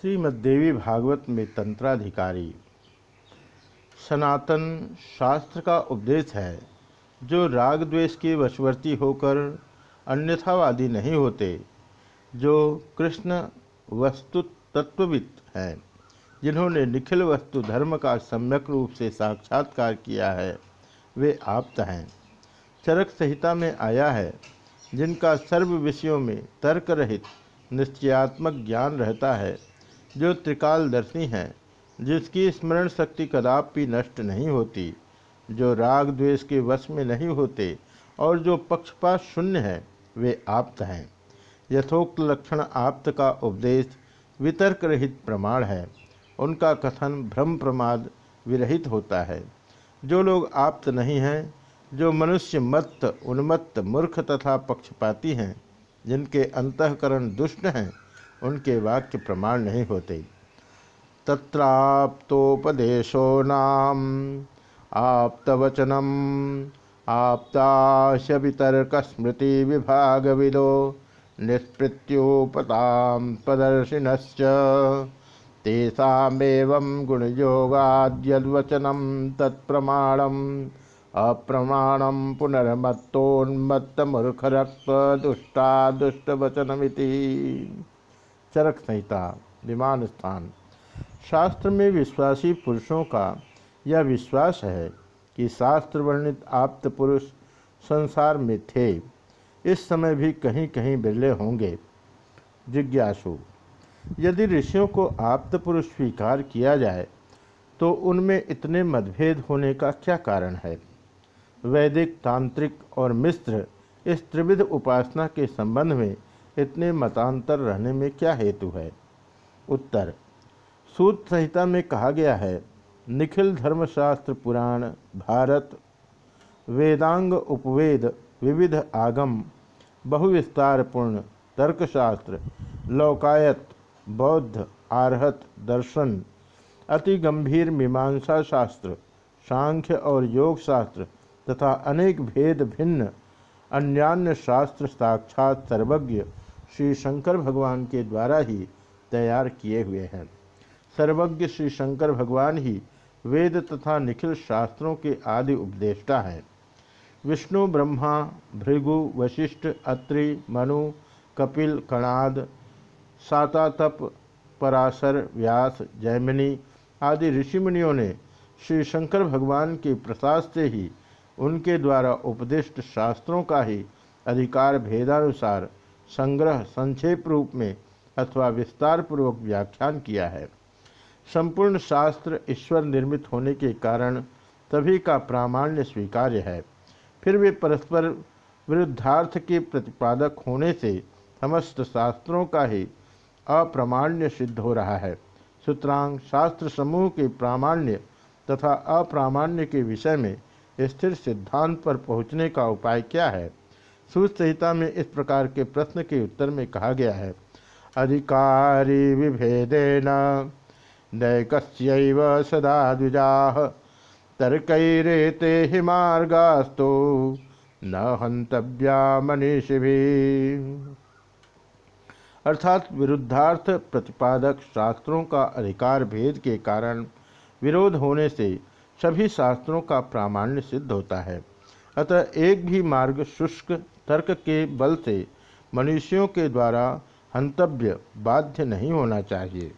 श्रीमद्देवी भागवत में तंत्राधिकारी सनातन शास्त्र का उपदेश है, जो राग द्वेष के वशवर्ती होकर अन्यथावादी नहीं होते, जो कृष्ण वस्तु तत्वविद हैं, जिन्होंने निखिल वस्तु धर्म का सम्यक रूप से साक्षात्कार किया है, वे आप्त हैं। चरक संहिता में आया है, जिनका सर्व विषयों में तर्क रहित निश्चयात्मक ज्ञान रहता है। जो त्रिकालदर्शी हैं, जिसकी स्मरण शक्ति कदापि नष्ट नहीं होती, जो राग द्वेष के वश में नहीं होते और जो पक्षपात शून्य है, वे आप्त हैं। यथोक्त लक्षण आप्त का उपदेश वितर्क रहित प्रमाण है। उनका कथन भ्रम प्रमाद विरहित होता है। जो लोग आप्त नहीं हैं, जो मनुष्य मत्त, उन्मत्त मूर्ख तथा पक्षपाती हैं, जिनके अंतकरण दुष्ट हैं उनके वाक्य प्रमाण नहीं होते। तत्राप्तोपदेशो नाम, आप्तवचनम आप्ताश वितर्क स्मृति विभाग विदो निष्पृत्योपताम प्रदर्शिनश्च। तेषामेवं गुणयोगाद्यद्वचनं तत्प्रमाणम्, अप्रमाणं पुनर्मत्तोन्मत्तमूर्खरक्तदुष्टा दुष्टवचनमिति चरक संहिता विमान स्थान। शास्त्र में विश्वासी पुरुषों का यह विश्वास है कि शास्त्र वर्णित आप्त पुरुष संसार में थे। इस समय भी कहीं कहीं बिरले होंगे। जिज्ञासु। यदि ऋषियों को आप्त पुरुष स्वीकार किया जाए तो उनमें इतने मतभेद होने का क्या कारण है? वैदिक, तांत्रिक और मिश्र इस त्रिविध उपासना के संबंध में इतने मतांतर रहने में क्या हेतु है? उत्तर, सूत संहिता में कहा गया है, निखिल धर्मशास्त्र पुराण, भारत, वेदांग उपवेद, विविध आगम, बहुविस्तारपूर्ण, तर्कशास्त्र, लौकायत, बौद्ध, आरहत, दर्शन, अति गंभीर मीमांसा शास्त्र, सांख्य और योग शास्त्र तथा अनेक भेद भिन्न, अन्यान्य शास्त्र साक्षात सर्वज्ञ श्री शंकर भगवान के द्वारा ही तैयार किए हुए हैं। सर्वज्ञ श्री शंकर भगवान ही वेद तथा निखिल शास्त्रों के आदि उपदेष्टा हैं। विष्णु, ब्रह्मा, भृगु, वशिष्ठ, अत्रि, मनु, कपिल, कणाद, सातातप, पराशर, व्यास, जैमिनी आदि ऋषिमुनियों ने श्री शंकर भगवान के प्रसाद से ही उनके द्वारा उपदिष्ट शास्त्रों का ही अधिकार भेदानुसार संग्रह, संक्षेप रूप में अथवा विस्तार पूर्वक व्याख्यान किया है। संपूर्ण शास्त्र ईश्वर निर्मित होने के कारण सभी का प्रामाण्य स्वीकार्य है। फिर वे परस्पर विरुद्धार्थ के प्रतिपादक होने से समस्त शास्त्रों का ही अप्रामाण्य सिद्ध हो रहा है। सूत्रांग, शास्त्र समूह के प्रामाण्य तथा अप्रामाण्य के विषय में स्थिर सिद्धांत पर पहुँचने का उपाय क्या है? सूत में इस प्रकार के प्रश्न के उत्तर में कहा गया है। अधिकारी विभेदेन, नैकस्यैव सदा द्विजा तर्कैरेते हि मार्गास्तो, न हंतव्या मनीषि भी अर्थात विरुद्धार्थ प्रतिपादक शास्त्रों का अधिकार भेद के कारण विरोध होने से सभी शास्त्रों का प्रामाण्य सिद्ध होता है। अतः एक भी मार्ग शुष्क तर्क के बल से मनुष्यों के द्वारा हंतव्य बाध्य नहीं होना चाहिए।